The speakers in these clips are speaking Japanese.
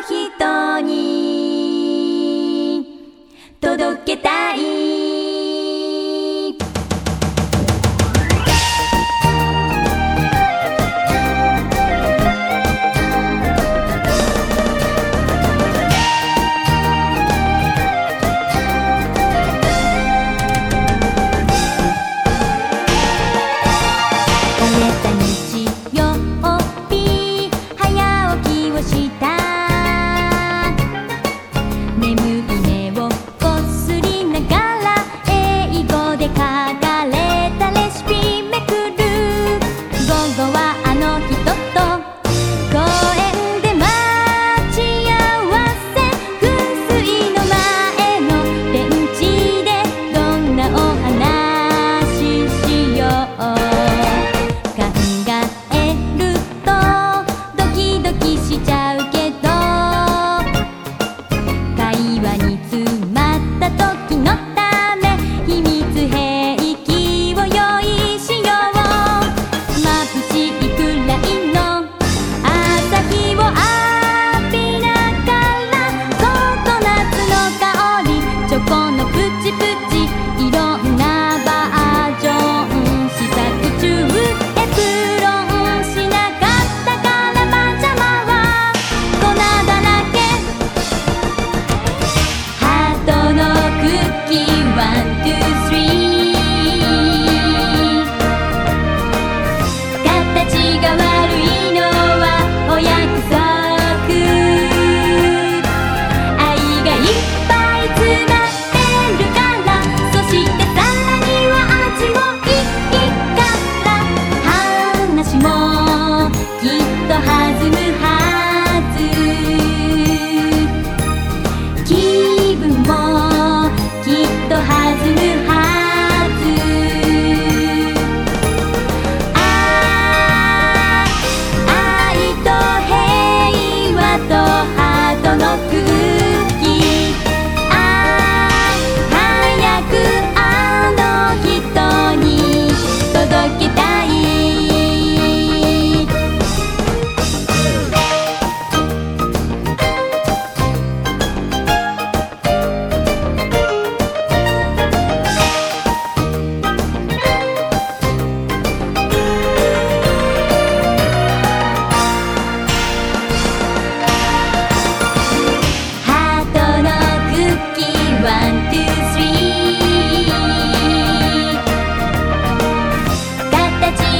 ひき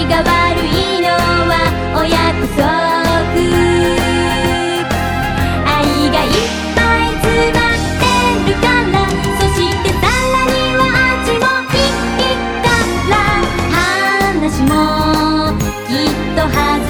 が悪いのはお約束。愛がいっぱい詰まってるから。そしてさらには味もいいから。話もきっと弾